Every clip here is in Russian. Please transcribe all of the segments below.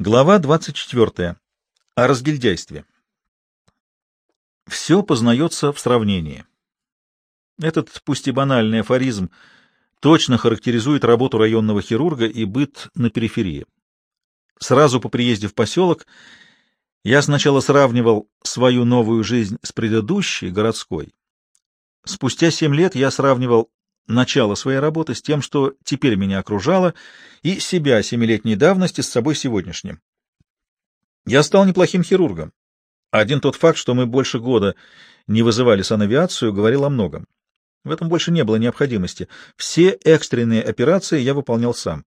Глава 24. О разгильдяйстве. Все познается в сравнении. Этот, пусть и банальный афоризм, точно характеризует работу районного хирурга и быт на периферии. Сразу по приезде в поселок я сначала сравнивал свою новую жизнь с предыдущей, городской. Спустя семь лет я сравнивал начало своей работы с тем, что теперь меня окружало, и себя семилетней давности с собой сегодняшним. Я стал неплохим хирургом. Один тот факт, что мы больше года не вызывали санавиацию, говорил о многом. В этом больше не было необходимости. Все экстренные операции я выполнял сам.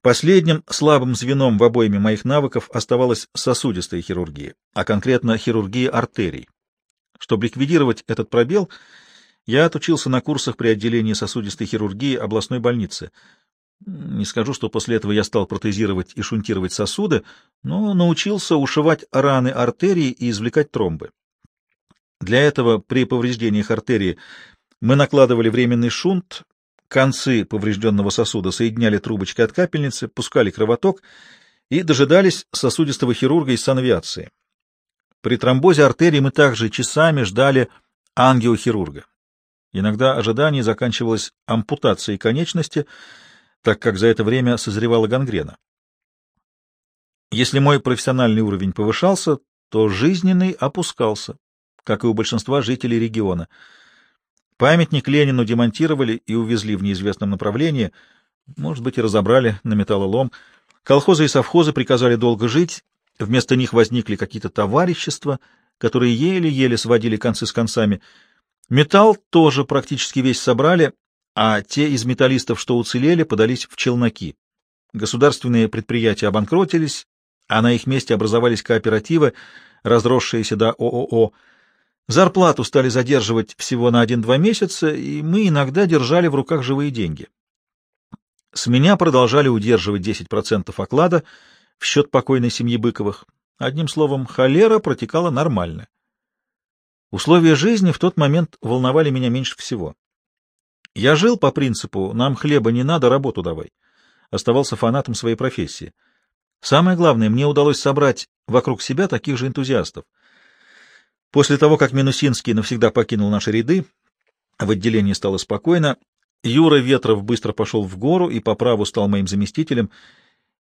Последним слабым звеном в обойме моих навыков оставалась сосудистая хирургия, а конкретно хирургия артерий. Чтобы ликвидировать этот пробел, я отучился на курсах при отделении сосудистой хирургии областной больницы. Не скажу, что после этого я стал протезировать и шунтировать сосуды, но научился ушивать раны артерий и извлекать тромбы. Для этого при повреждениях артерии мы накладывали временный шунт, концы поврежденного сосуда соединяли трубочкой от капельницы, пускали кровоток и дожидались сосудистого хирурга из санавиации. При тромбозе артерии мы также часами ждали ангиохирурга. Иногда ожидание заканчивалось ампутацией конечности, так как за это время созревала гангрена. Если мой профессиональный уровень повышался, то жизненный опускался, как и у большинства жителей региона. Памятник Ленину демонтировали и увезли в неизвестном направлении, может быть, и разобрали на металлолом. Колхозы и совхозы приказали долго жить, вместо них возникли какие-то товарищества, которые еле-еле сводили концы с концами — Металл тоже практически весь собрали, а те из металлистов, что уцелели, подались в челноки. Государственные предприятия обанкротились, а на их месте образовались кооперативы, разросшиеся до ООО. Зарплату стали задерживать всего на один-два месяца, и мы иногда держали в руках живые деньги. С меня продолжали удерживать 10% оклада в счет покойной семьи Быковых. Одним словом, холера протекала нормально. Условия жизни в тот момент волновали меня меньше всего. Я жил по принципу «нам хлеба не надо, работу давай». Оставался фанатом своей профессии. Самое главное, мне удалось собрать вокруг себя таких же энтузиастов. После того, как Минусинский навсегда покинул наши ряды, в отделении стало спокойно, Юра Ветров быстро пошел в гору и по праву стал моим заместителем.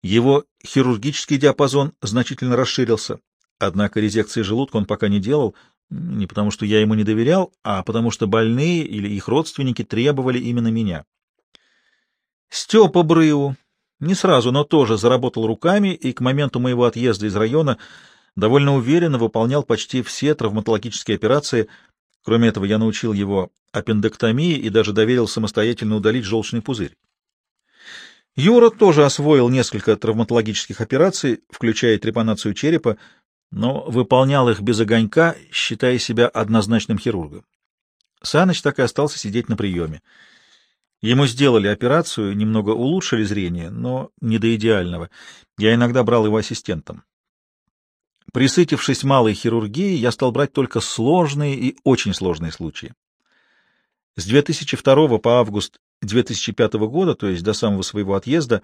Его хирургический диапазон значительно расширился, однако резекции желудка он пока не делал, не потому, что я ему не доверял, а потому, что больные или их родственники требовали именно меня. Степа Брыу не сразу, но тоже заработал руками и к моменту моего отъезда из района довольно уверенно выполнял почти все травматологические операции. Кроме этого, я научил его аппендэктомии и даже доверил самостоятельно удалить желчный пузырь. Юра тоже освоил несколько травматологических операций, включая трепанацию черепа, но выполнял их без огонька, считая себя однозначным хирургом. Саныч так и остался сидеть на приеме. Ему сделали операцию, немного улучшили зрение, но не до идеального. Я иногда брал его ассистентом. Присытившись малой хирургией, я стал брать только сложные и очень сложные случаи. С 2002 по август 2005 года, то есть до самого своего отъезда,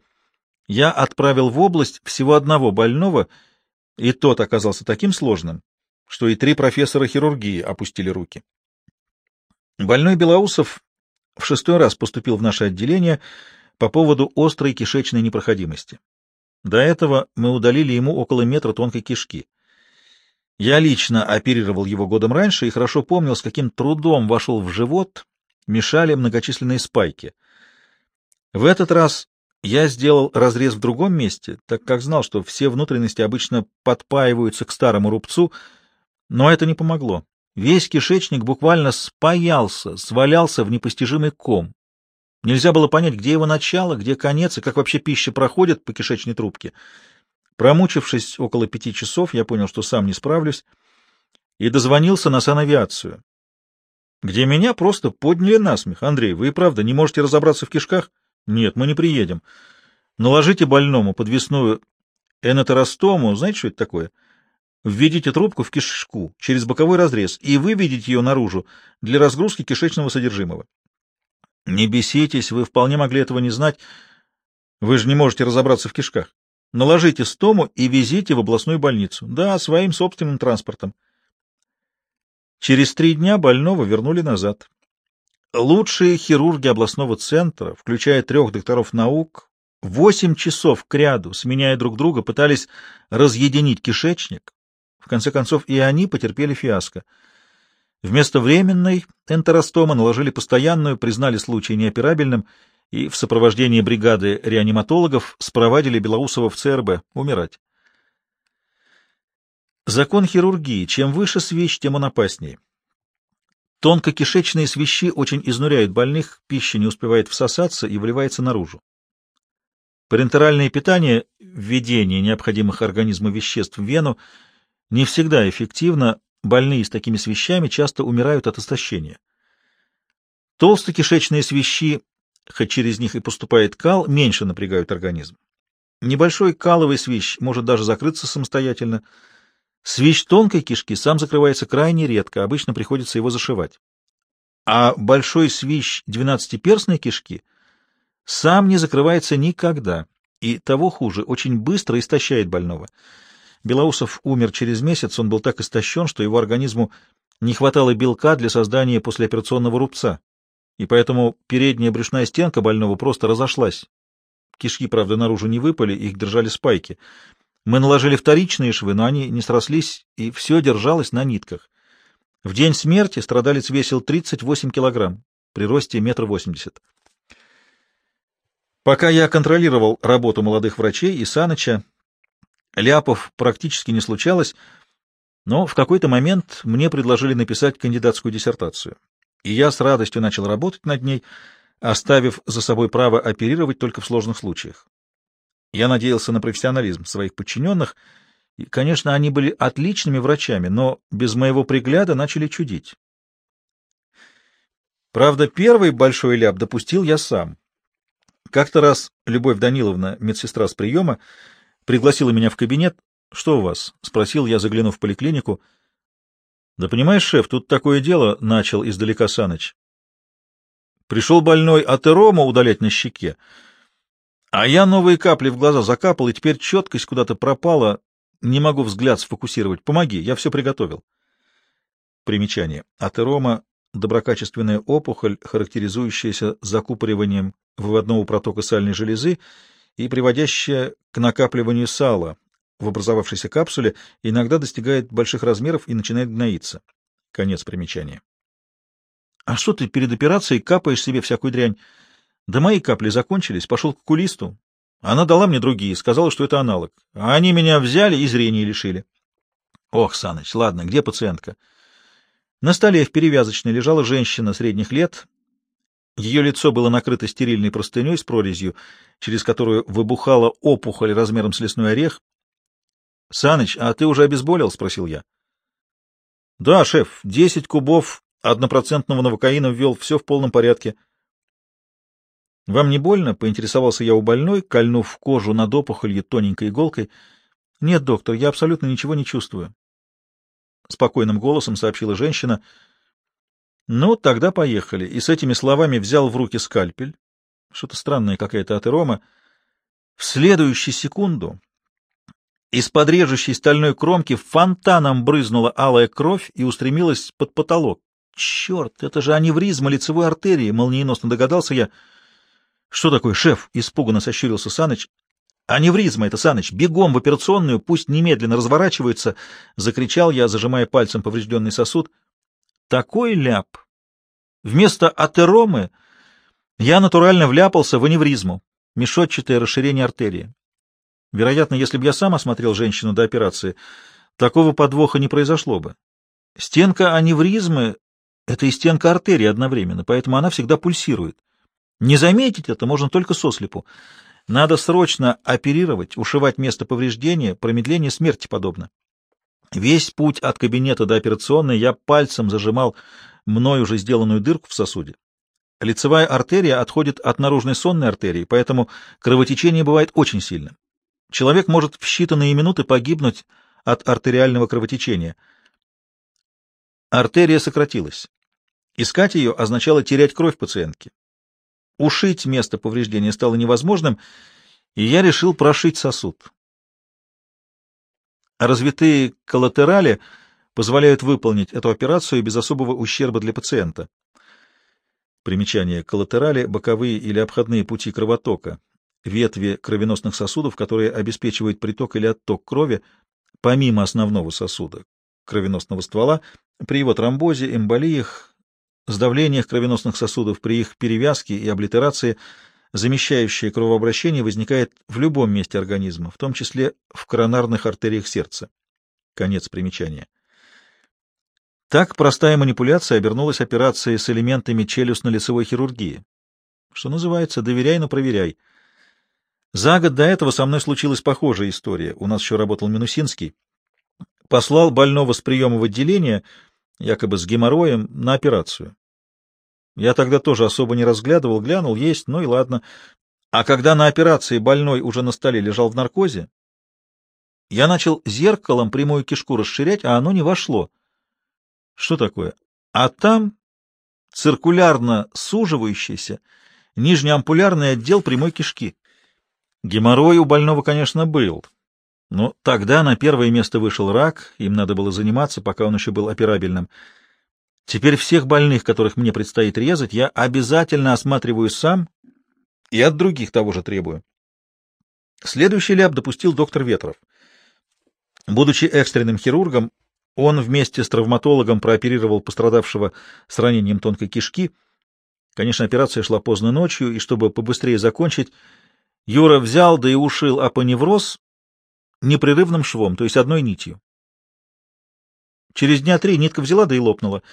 я отправил в область всего одного больного — и тот оказался таким сложным, что и три профессора хирургии опустили руки. Больной Белоусов в шестой раз поступил в наше отделение по поводу острой кишечной непроходимости. До этого мы удалили ему около метра тонкой кишки. Я лично оперировал его годом раньше и хорошо помнил, с каким трудом вошел в живот, мешали многочисленные спайки. В этот раз я сделал разрез в другом месте, так как знал, что все внутренности обычно подпаиваются к старому рубцу, но это не помогло. Весь кишечник буквально спаялся, свалялся в непостижимый ком. Нельзя было понять, где его начало, где конец и как вообще пища проходит по кишечной трубке. Промучившись около пяти часов, я понял, что сам не справлюсь, и дозвонился на санавиацию, где меня просто подняли насмех. Андрей, вы и правда не можете разобраться в кишках? Нет, мы не приедем. Наложите больному подвесную энотеростому, знаете, что это такое? Введите трубку в кишку через боковой разрез и выведите ее наружу для разгрузки кишечного содержимого. Не беситесь, вы вполне могли этого не знать. Вы же не можете разобраться в кишках. Наложите стому и везите в областную больницу. Да, своим собственным транспортом. Через три дня больного вернули назад. Лучшие хирурги областного центра, включая трех докторов наук, восемь часов кряду, сменяя друг друга, пытались разъединить кишечник. В конце концов, и они потерпели фиаско. Вместо временной энтеростомы наложили постоянную, признали случай неоперабельным и в сопровождении бригады реаниматологов спровадили Белоусова в ЦРБ умирать. Закон хирургии. Чем выше свищ, тем он опаснее. Тонкокишечные свищи очень изнуряют больных, пища не успевает всосаться и вливается наружу. Парентеральное питание, введение необходимых организму веществ в вену, не всегда эффективно, больные с такими свищами часто умирают от истощения. Толстокишечные свищи, хоть через них и поступает кал, меньше напрягают организм. Небольшой каловый свищ может даже закрыться самостоятельно. Свищ тонкой кишки сам закрывается крайне редко, обычно приходится его зашивать. А большой свищ двенадцатиперстной кишки сам не закрывается никогда, и того хуже, очень быстро истощает больного. Белоусов умер через месяц, он был так истощен, что его организму не хватало белка для создания послеоперационного рубца, и поэтому передняя брюшная стенка больного просто разошлась. Кишки, правда, наружу не выпали, их держали спайки. Мы наложили вторичные швы, но они не срослись, и все держалось на нитках. В день смерти страдалец весил 38 килограмм, при росте метр восемьдесят. Пока я контролировал работу молодых врачей и Саныча, ляпов практически не случалось, но в какой-то момент мне предложили написать кандидатскую диссертацию, и я с радостью начал работать над ней, оставив за собой право оперировать только в сложных случаях. Я надеялся на профессионализм своих подчиненных, и, конечно, они были отличными врачами, но без моего пригляда начали чудить. Правда, первый большой ляп допустил я сам. Как-то раз Любовь Даниловна, медсестра с приема, Пригласила меня в кабинет. — Что у вас? — спросил я, заглянув в поликлинику. — Да понимаешь, шеф, тут такое дело, — начал издалека Саныч. Пришел больной атерома удалять на щеке, а я новые капли в глаза закапал, и теперь четкость куда-то пропала. Не могу взгляд сфокусировать. Помоги, я все приготовил. Примечание. Атерома — доброкачественная опухоль, характеризующаяся закупориванием выводного протока сальной железы и приводящая к накапливанию сала в образовавшейся капсуле, иногда достигает больших размеров и начинает гноиться. Конец примечания. — А что ты перед операцией капаешь себе всякую дрянь? Да мои капли закончились, пошел к кулисту. Она дала мне другие, сказала, что это аналог. А они меня взяли и зрения лишили. — Ох, Саныч, ладно, где пациентка? На столе в перевязочной лежала женщина средних лет, ее лицо было накрыто стерильной простыней с прорезью, через которую выбухала опухоль размером с лесной орех. — Саныч, а ты уже обезболил? — спросил я. — Да, шеф, десять кубов однопроцентного новокаина ввел, все в полном порядке. — Вам не больно? — поинтересовался я у больной, кольнув кожу над опухолью тоненькой иголкой. — Нет, доктор, я абсолютно ничего не чувствую. Спокойным голосом сообщила женщина — ну, тогда поехали. И с этими словами взял в руки скальпель. Что-то странное какая-то атерома. В следующую секунду из-под режущей стальной кромки фонтаном брызнула алая кровь и устремилась под потолок. Черт, это же аневризма лицевой артерии, молниеносно догадался я. Что такое, шеф? Испуганно сощурился Саныч. Аневризма это, Саныч, бегом в операционную, пусть немедленно разворачивается, закричал я, зажимая пальцем поврежденный сосуд. Такой ляп! Вместо атеромы я натурально вляпался в аневризму, мешотчатое расширение артерии. Вероятно, если бы я сам осмотрел женщину до операции, такого подвоха не произошло бы. Стенка аневризмы — это и стенка артерии одновременно, поэтому она всегда пульсирует. Не заметить это можно только сослепу. Надо срочно оперировать, ушивать место повреждения, промедление смерти подобно. Весь путь от кабинета до операционной я пальцем зажимал мной уже сделанную дырку в сосуде. Лицевая артерия отходит от наружной сонной артерии, поэтому кровотечение бывает очень сильным. Человек может в считанные минуты погибнуть от артериального кровотечения. Артерия сократилась. Искать ее означало терять кровь пациентки. Ушить место повреждения стало невозможным, и я решил прошить сосуд. развитые коллатерали позволяют выполнить эту операцию без особого ущерба для пациента. Примечание. Коллатерали – боковые или обходные пути кровотока, ветви кровеносных сосудов, которые обеспечивают приток или отток крови помимо основного сосуда, кровеносного ствола, при его тромбозе, эмболиях, сдавлениях кровеносных сосудов, при их перевязке и облитерации замещающее кровообращение возникает в любом месте организма, в том числе в коронарных артериях сердца. Конец примечания. Так простая манипуляция обернулась операцией с элементами челюстно-лицевой хирургии. Что называется, доверяй, но проверяй. За год до этого со мной случилась похожая история. У нас еще работал Минусинский. Послал больного с приема в отделение, якобы с геморроем, на операцию. Я тогда тоже особо не разглядывал, глянул, есть, ну и ладно. А когда на операции больной уже на столе лежал в наркозе, я начал зеркалом прямую кишку расширять, а оно не вошло. Что такое? А там циркулярно суживающийся нижнеампулярный отдел прямой кишки. Геморрой у больного, конечно, был. Но тогда на первое место вышел рак, им надо было заниматься, пока он еще был операбельным. Теперь всех больных, которых мне предстоит резать, я обязательно осматриваю сам и от других того же требую. Следующий ляп допустил доктор Ветров. Будучи экстренным хирургом, он вместе с травматологом прооперировал пострадавшего с ранением тонкой кишки. Конечно, операция шла поздно ночью, и чтобы побыстрее закончить, Юра взял да и ушил апоневроз непрерывным швом, то есть одной нитью. Через дня три нитка взяла да и лопнула.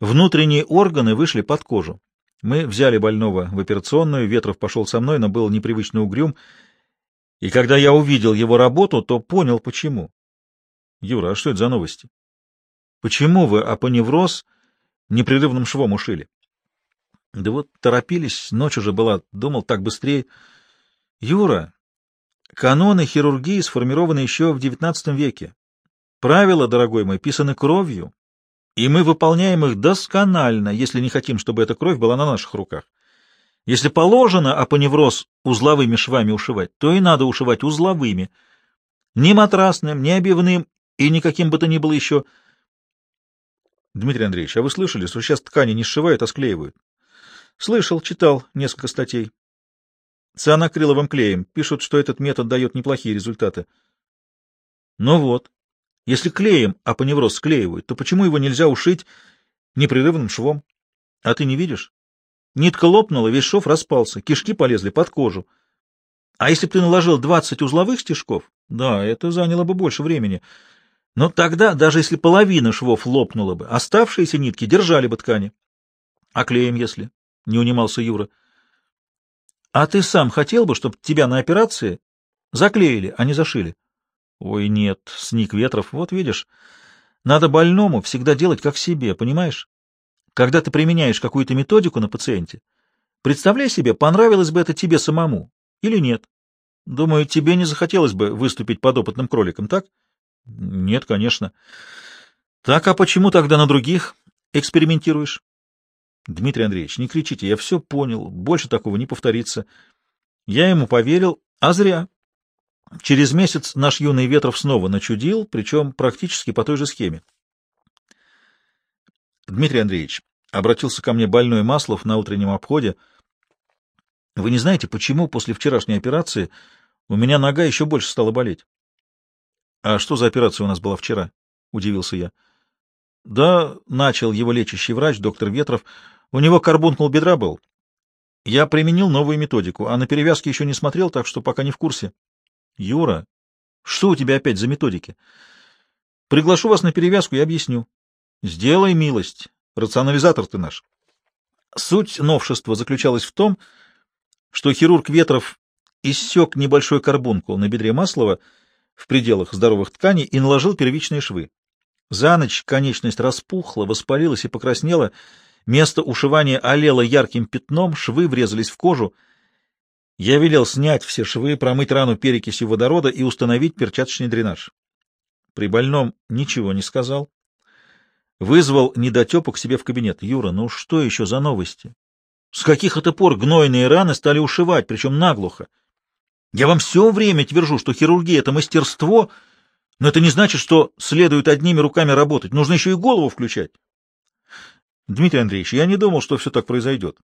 Внутренние органы вышли под кожу. Мы взяли больного в операционную, Ветров пошел со мной, но был непривычно угрюм. И когда я увидел его работу, то понял, почему. Юра, а что это за новости? Почему вы апоневроз непрерывным швом ушили? Да вот торопились, ночь уже была, думал так быстрее. Юра, каноны хирургии сформированы еще в XIX веке. Правила, дорогой мой, писаны кровью, и мы выполняем их досконально, если не хотим, чтобы эта кровь была на наших руках. Если положено апоневроз узловыми швами ушивать, то и надо ушивать узловыми. Ни матрасным, ни обивным и никаким бы то ни было еще. Дмитрий Андреевич, а вы слышали, что сейчас ткани не сшивают, а склеивают? Слышал, читал несколько статей. Цианокриловым клеем. Пишут, что этот метод дает неплохие результаты. Ну вот. Если клеем апоневроз склеивают, то почему его нельзя ушить непрерывным швом? А ты не видишь? Нитка лопнула, весь шов распался, кишки полезли под кожу. А если бы ты наложил 20 узловых стежков, да, это заняло бы больше времени. Но тогда, даже если половина швов лопнула бы, оставшиеся нитки держали бы ткани. А клеем, если? — не унимался Юра. — А ты сам хотел бы, чтобы тебя на операции заклеили, а не зашили? — Ой, нет, — сник Ветров, — вот видишь, надо больному всегда делать как себе, понимаешь? Когда ты применяешь какую-то методику на пациенте, представляй себе, понравилось бы это тебе самому или нет. Думаю, тебе не захотелось бы выступить подопытным кроликом, так? — Нет, конечно. — Так, а почему тогда на других экспериментируешь? Дмитрий Андреевич, не кричите, я все понял, больше такого не повторится. Я ему поверил, а зря. Через месяц наш юный Ветров снова начудил, причем практически по той же схеме. Дмитрий Андреевич, обратился ко мне больной Маслов на утреннем обходе. Вы не знаете, почему после вчерашней операции у меня нога еще больше стала болеть? — А что за операция у нас была вчера? — удивился я. — Да, начал его лечащий врач, доктор Ветров. У него карбункул бедра был. Я применил новую методику, а на перевязке еще не смотрел, так что пока не в курсе. — Юра, что у тебя опять за методики? — Приглашу вас на перевязку и объясню. — Сделай милость. Рационализатор ты наш. Суть новшества заключалась в том, что хирург Ветров иссек небольшой карбункул на бедре Маслова в пределах здоровых тканей и наложил первичные швы. За ночь конечность распухла, воспалилась и покраснела, место ушивания олело ярким пятном, швы врезались в кожу. Я велел снять все швы, промыть рану перекисью водорода и установить перчаточный дренаж. При больном ничего не сказал. Вызвал недотепу к себе в кабинет. «Юра, ну что еще за новости? С каких это пор гнойные раны стали ушивать, причем наглухо? Я вам все время твержу, что хирургия — это мастерство, Но это не значит, что следует одними руками работать. Нужно еще и голову включать. Дмитрий Андреевич, я не думал, что все так произойдет.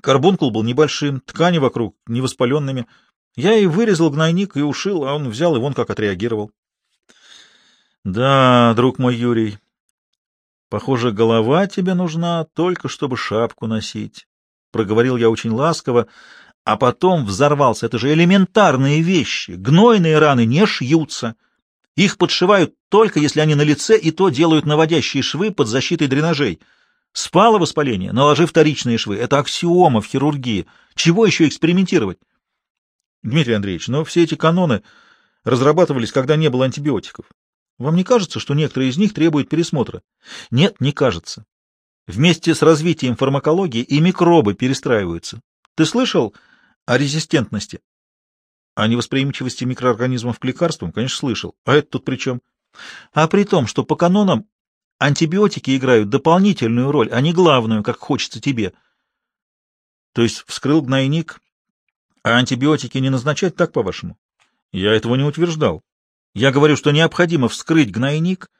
Карбункул был небольшим, ткани вокруг невоспаленными. Я и вырезал гнойник и ушил, а он взял и вон как отреагировал. Да, друг мой Юрий, похоже, голова тебе нужна только, чтобы шапку носить. Проговорил я очень ласково, а потом взорвался. Это же элементарные вещи. Гнойные раны не шьются. Их подшивают только, если они на лице, и то делают наводящие швы под защитой дренажей. Спало воспаление, наложи вторичные швы. Это аксиома в хирургии. Чего еще экспериментировать? Дмитрий Андреевич, но все эти каноны разрабатывались, когда не было антибиотиков. Вам не кажется, что некоторые из них требуют пересмотра? Нет, не кажется. Вместе с развитием фармакологии и микробы перестраиваются. Ты слышал о резистентности? О невосприимчивости микроорганизмов к лекарствам, конечно, слышал. А это тут при чем? А при том, что по канонам антибиотики играют дополнительную роль, а не главную, как хочется тебе. То есть вскрыл гнойник, а антибиотики не назначать так, по-вашему? Я этого не утверждал. Я говорю, что необходимо вскрыть гнойник,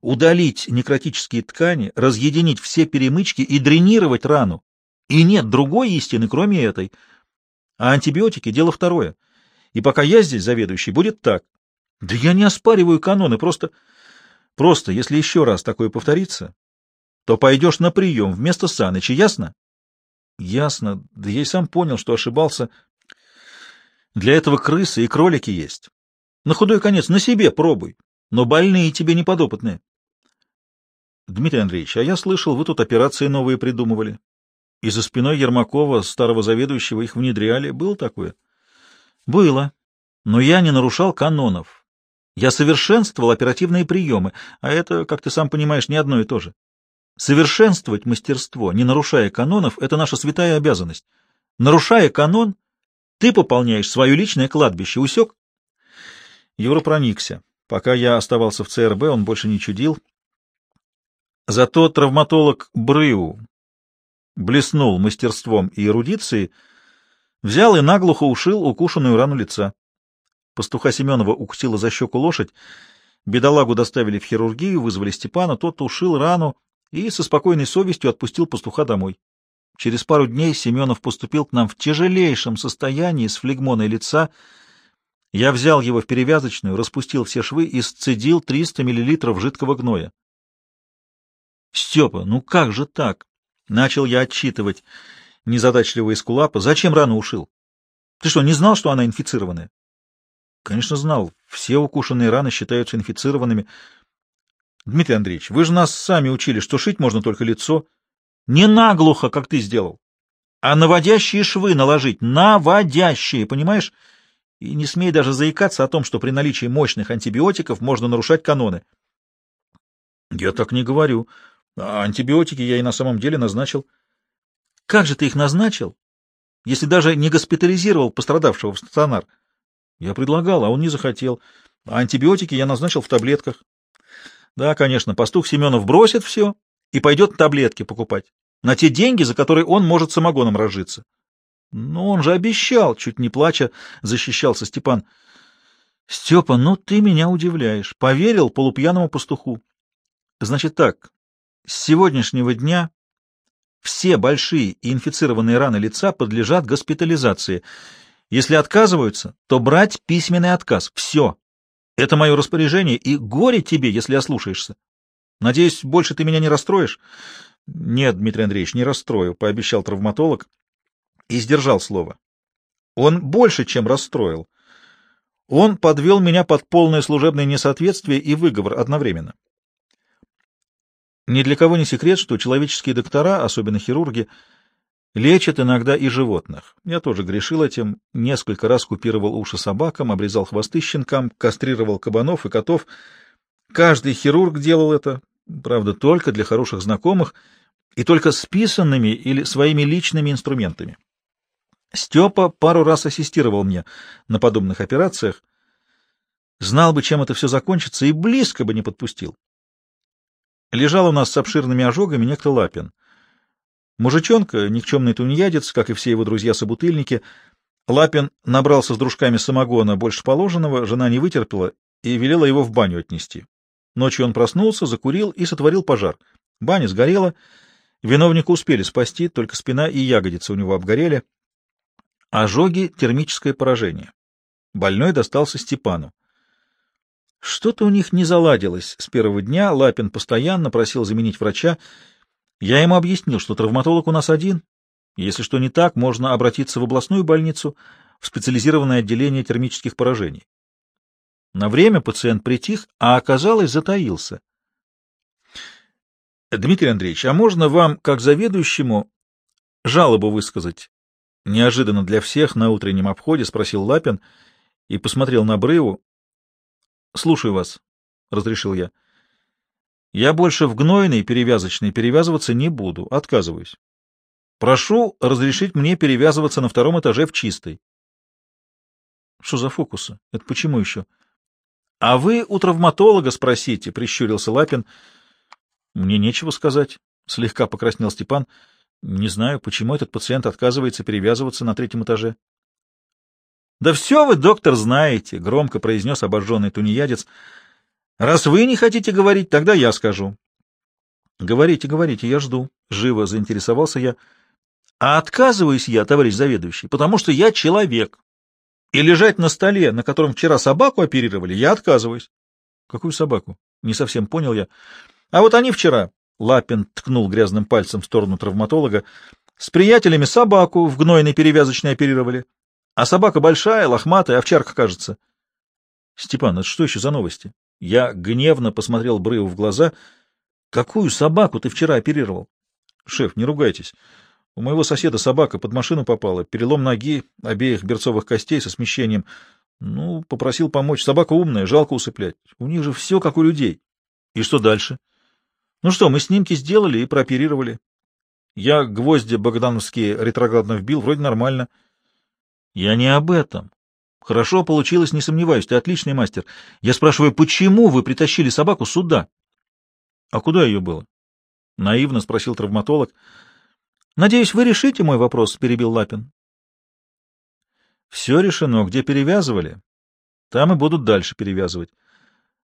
удалить некротические ткани, разъединить все перемычки и дренировать рану. И нет другой истины, кроме этой. А антибиотики — дело второе. И пока я здесь заведующий, будет так. Да я не оспариваю каноны, просто... Просто, если еще раз такое повторится, то пойдешь на прием вместо Саныча, ясно? Ясно. Да я и сам понял, что ошибался. Для этого крысы и кролики есть. На худой конец на себе пробуй, но больные тебе не подопытные. Дмитрий Андреевич, а я слышал, вы тут операции новые придумывали. И за спиной Ермакова, старого заведующего, их внедряли. Было такое? Было. Но я не нарушал канонов. Я совершенствовал оперативные приемы, а это, как ты сам понимаешь, не одно и то же. Совершенствовать мастерство, не нарушая канонов, это наша святая обязанность. Нарушая канон, ты пополняешь свое личное кладбище. Усек? Юра проникся. Пока я оставался в ЦРБ, он больше не чудил. Зато травматолог Брыу блеснул мастерством и эрудицией, взял и наглухо ушил укушенную рану лица. Пастуха Семенова укусила за щеку лошадь, бедолагу доставили в хирургию, вызвали Степана, тот ушил рану и со спокойной совестью отпустил пастуха домой. Через пару дней Семенов поступил к нам в тяжелейшем состоянии с флегмоной лица, я взял его в перевязочную, распустил все швы и сцедил 300 миллилитров жидкого гноя. — Степа, ну как же так? Начал я отчитывать незадачливого эскулапа. Зачем рано ушил? Ты что, не знал, что она инфицированная? Конечно, знал. Все укушенные раны считаются инфицированными. Дмитрий Андреевич, вы же нас сами учили, что шить можно только лицо. Не наглухо, как ты сделал, а наводящие швы наложить. Наводящие, понимаешь? И не смей даже заикаться о том, что при наличии мощных антибиотиков можно нарушать каноны. Я так не говорю. А антибиотики я и на самом деле назначил. Как же ты их назначил, если даже не госпитализировал пострадавшего в стационар? Я предлагал, а он не захотел. А антибиотики я назначил в таблетках. Да, конечно, пастух Семенов бросит все и пойдет таблетки покупать. На те деньги, за которые он может самогоном разжиться. Но он же обещал, чуть не плача, защищался Степан. Степа, ну ты меня удивляешь. Поверил полупьяному пастуху. Значит так, с сегодняшнего дня все большие и инфицированные раны лица подлежат госпитализации. Если отказываются, то брать письменный отказ. Все. Это мое распоряжение, и горе тебе, если ослушаешься. Надеюсь, больше ты меня не расстроишь? Нет, Дмитрий Андреевич, не расстрою, пообещал травматолог и сдержал слово. Он больше, чем расстроил. Он подвел меня под полное служебное несоответствие и выговор одновременно. Ни для кого не секрет, что человеческие доктора, особенно хирурги, лечат иногда и животных. Я тоже грешил этим, несколько раз купировал уши собакам, обрезал хвосты щенкам, кастрировал кабанов и котов. Каждый хирург делал это, правда, только для хороших знакомых и только списанными или своими личными инструментами. Степа пару раз ассистировал мне на подобных операциях. Знал бы, чем это все закончится, и близко бы не подпустил. Лежал у нас с обширными ожогами некто Лапин. Мужичонка, никчемный тунеядец, как и все его друзья-собутыльники. Лапин набрался с дружками самогона больше положенного, жена не вытерпела и велела его в баню отнести. Ночью он проснулся, закурил и сотворил пожар. Баня сгорела, виновника успели спасти, только спина и ягодицы у него обгорели. Ожоги — термическое поражение. Больной достался Степану. Что-то у них не заладилось с первого дня, Лапин постоянно просил заменить врача. Я ему объяснил, что травматолог у нас один. Если что не так, можно обратиться в областную больницу, в специализированное отделение термических поражений. На время пациент притих, а оказалось, затаился. Дмитрий Андреевич, а можно вам, как заведующему, жалобу высказать? Неожиданно для всех на утреннем обходе спросил Лапин и посмотрел на Брыву. Слушаю вас, разрешил я. Я больше в гнойной перевязочной перевязываться не буду, отказываюсь. Прошу разрешить мне перевязываться на втором этаже в чистой. Что за фокусы? Это почему еще? — А вы у травматолога спросите, — прищурился Лапин. — Мне нечего сказать, — слегка покраснел Степан. — Не знаю, почему этот пациент отказывается перевязываться на третьем этаже. — Да все вы, доктор, знаете, — громко произнес обожженный тунеядец. — Раз вы не хотите говорить, тогда я скажу. — Говорите, говорите, я жду. Живо заинтересовался я. — А отказываюсь я, товарищ заведующий, потому что я человек. И лежать на столе, на котором вчера собаку оперировали, я отказываюсь. — Какую собаку? — не совсем понял я. — А вот они вчера, — Лапин ткнул грязным пальцем в сторону травматолога, — с приятелями собаку в гнойной перевязочной оперировали. А собака большая, лохматая, овчарка, кажется. — Степан, это что еще за новости? Я гневно посмотрел Брыеву в глаза. — Какую собаку ты вчера оперировал? — Шеф, не ругайтесь. У моего соседа собака под машину попала, перелом ноги, обеих берцовых костей со смещением. Ну, попросил помочь. Собака умная, жалко усыплять. У них же все как у людей. И что дальше? Ну что, мы снимки сделали и прооперировали. Я гвозди богдановские ретроградно вбил, вроде нормально. Я не об этом. Хорошо получилось, не сомневаюсь, ты отличный мастер. Я спрашиваю, почему вы притащили собаку сюда? А куда ее было? Наивно спросил травматолог. Надеюсь, вы решите мой вопрос, перебил Лапин. Все решено. Где перевязывали, там и будут дальше перевязывать.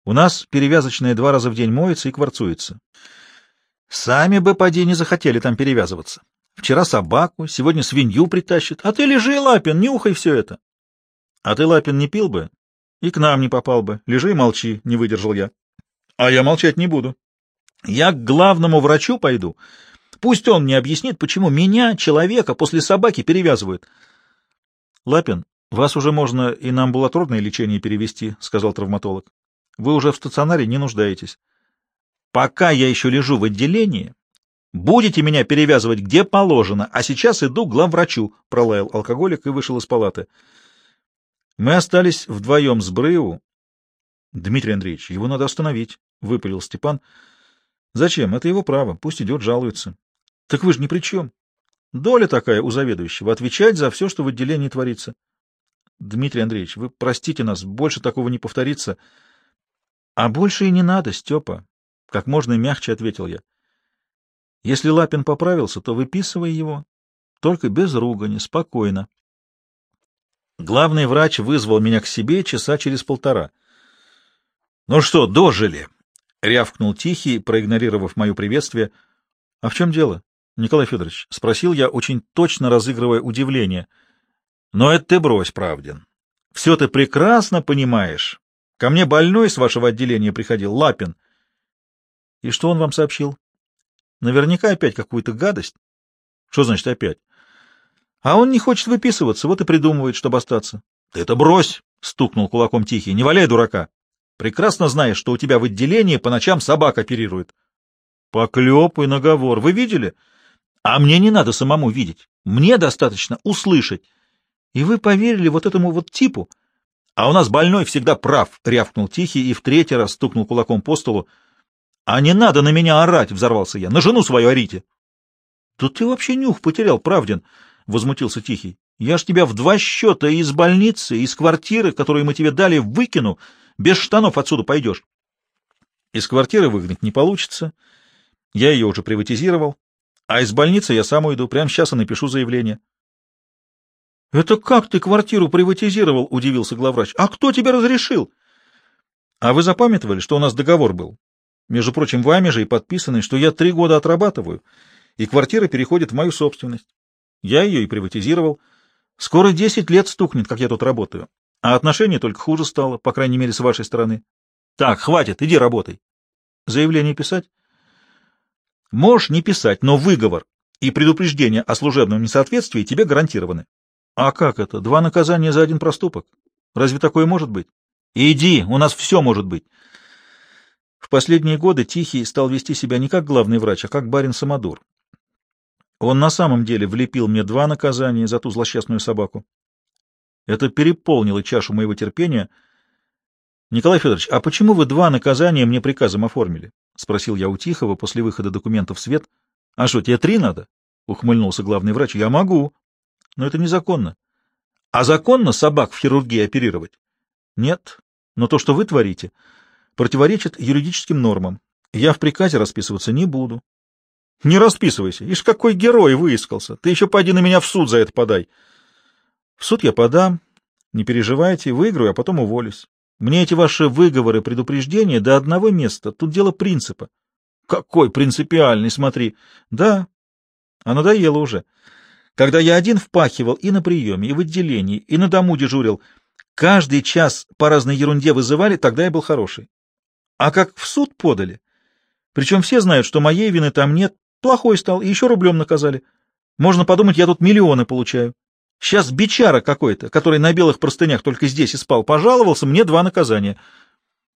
У нас перевязочная два раза в день моется и кварцуется. Сами бы поди не захотели там перевязываться. Вчера собаку, сегодня свинью притащат. А ты лежи, Лапин, нюхай все это. А ты, Лапин, не пил бы и к нам не попал бы. Лежи и молчи, не выдержал я. А я молчать не буду. Я к главному врачу пойду. Пусть он мне объяснит, почему меня, человека, после собаки перевязывают. — Лапин, вас уже можно и на амбулаторное лечение перевести, — сказал травматолог. — Вы уже в стационаре не нуждаетесь. — Пока я еще лежу в отделении, будете меня перевязывать где положено, а сейчас иду к главврачу, — пролаял алкоголик и вышел из палаты. Мы остались вдвоем с Брыеву. — Дмитрий Андреевич, его надо остановить, — выпалил Степан. — Зачем? Это его право. Пусть идет, жалуется. — Так вы же ни при чем. Доля такая у заведующего — отвечать за все, что в отделении творится. — Дмитрий Андреевич, вы простите нас, больше такого не повторится. — А больше и не надо, Степа, — как можно мягче ответил я. — Если Лапин поправился, то выписывай его, только без ругани, спокойно. Главный врач вызвал меня к себе часа через полтора. — Ну что, дожили? — рявкнул Тихий, проигнорировав мое приветствие. — А в чем дело? — Николай Федорович, — спросил я, очень точно разыгрывая удивление. — Но это ты брось, Правдин. Все ты прекрасно понимаешь. Ко мне больной с вашего отделения приходил, Лапин. — И что он вам сообщил? — Наверняка опять какую-то гадость. — Что значит опять? — А он не хочет выписываться, вот и придумывает, чтобы остаться. — Ты это брось! — стукнул кулаком Тихий. — Не валяй дурака! Прекрасно знаешь, что у тебя в отделении по ночам собак оперирует. — Поклеп и наговор. Вы видели? — а мне не надо самому видеть. Мне достаточно услышать. И вы поверили вот этому вот типу? А у нас больной всегда прав, — рявкнул Тихий и в третий раз стукнул кулаком по столу. А не надо на меня орать, — взорвался я. На жену свою орите. Тут ты вообще нюх потерял, Правдин, — возмутился Тихий. Я ж тебя в два счета из больницы, из квартиры, которую мы тебе дали, выкину. Без штанов отсюда пойдешь. Из квартиры выгнать не получится. Я ее уже приватизировал. А из больницы я сам уйду. Прямо сейчас и напишу заявление. — Это как ты квартиру приватизировал? — удивился главврач. — А кто тебе разрешил? А вы запамятовали, что у нас договор был? Между прочим, вами же и подписанный, что я три года отрабатываю, и квартира переходит в мою собственность. Я ее и приватизировал. Скоро десять лет стукнет, как я тут работаю. А отношение только хуже стало, по крайней мере, с вашей стороны. Так, хватит, иди работай. Заявление писать? Можешь не писать, но выговор и предупреждение о служебном несоответствии тебе гарантированы. А как это? Два наказания за один проступок? Разве такое может быть? Иди, у нас все может быть. В последние годы Тихий стал вести себя не как главный врач, а как барин Самодур. Он на самом деле влепил мне два наказания за ту злосчастную собаку. Это переполнило чашу моего терпения. — Николай Федорович, а почему вы два наказания мне приказом оформили? — спросил я у Тихого после выхода документов в свет. — А что, тебе три надо? — ухмыльнулся главный врач. — Я могу. Но это незаконно. — А законно собак в хирургии оперировать? — Нет. Но то, что вы творите, противоречит юридическим нормам. Я в приказе расписываться не буду. — Не расписывайся. Ишь, какой герой выискался. Ты еще пойди на меня в суд за это подай. — В суд я подам. Не переживайте, выиграю, а потом уволюсь. Мне эти ваши выговоры, предупреждения до одного места. Тут дело принципа. — Какой принципиальный, смотри. — Да. А надоело уже. Когда я один впахивал и на приеме, и в отделении, и на дому дежурил, каждый час по разной ерунде вызывали, тогда я был хороший. А как в суд подали? Причем все знают, что моей вины там нет, Плохой стал, и еще рублем наказали. Можно подумать, я тут миллионы получаю. Сейчас бичара какой-то, который на белых простынях только здесь и спал, пожаловался, мне два наказания.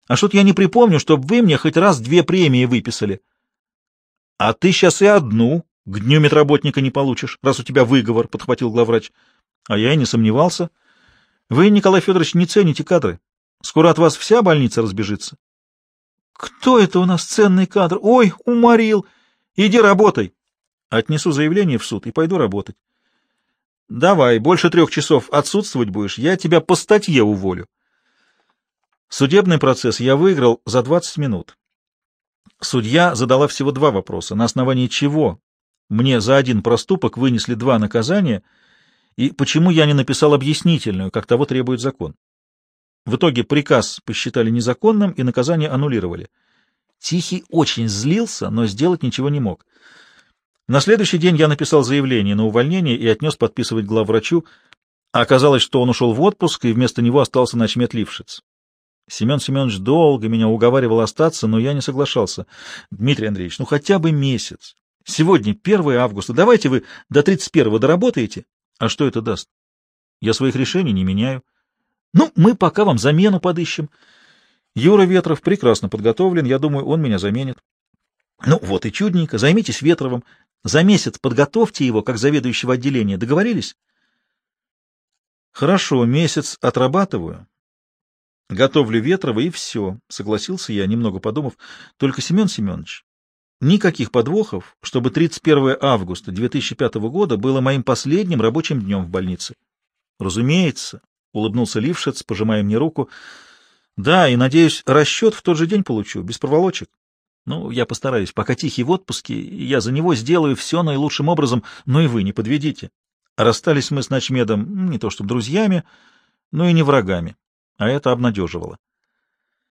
А что-то я не припомню, чтобы вы мне хоть раз две премии выписали. А ты сейчас и одну к дню медработника не получишь, раз у тебя выговор, — подхватил главврач. А я и не сомневался. Вы, Николай Федорович, не цените кадры. Скоро от вас вся больница разбежится. Кто это у нас ценный кадр? Ой, уморил! Иди работай. Отнесу заявление в суд и пойду работать. Давай, больше трех часов отсутствовать будешь, я тебя по статье уволю. Судебный процесс я выиграл за 20 минут. Судья задала всего два вопроса, на основании чего мне за один проступок вынесли два наказания и почему я не написал объяснительную, как того требует закон. В итоге приказ посчитали незаконным и наказание аннулировали. Тихий очень злился, но сделать ничего не мог. На следующий день я написал заявление на увольнение и отнес подписывать главврачу. оказалось, что он ушел в отпуск, и вместо него остался начмет Лившиц. Семен Семенович долго меня уговаривал остаться, но я не соглашался. Дмитрий Андреевич, ну хотя бы месяц. Сегодня 1 августа. Давайте вы до 31-го доработаете. А что это даст? Я своих решений не меняю. Ну, мы пока вам замену подыщем. Юра Ветров прекрасно подготовлен, я думаю, он меня заменит. Ну вот и чудненько, займитесь Ветровым. За месяц подготовьте его, как заведующего отделения. Договорились? Хорошо, месяц отрабатываю. Готовлю Ветрова и все, согласился я, немного подумав. Только, Семен Семенович, никаких подвохов, чтобы 31 августа 2005 года было моим последним рабочим днем в больнице. Разумеется, улыбнулся Лившец, пожимая мне руку. Да, и, надеюсь, расчет в тот же день получу, без проволочек. Ну, я постараюсь. Пока Тихий в отпуске, я за него сделаю все наилучшим образом, но и вы не подведите. Расстались мы с Ночмедом не то чтобы друзьями, но и не врагами, а это обнадеживало.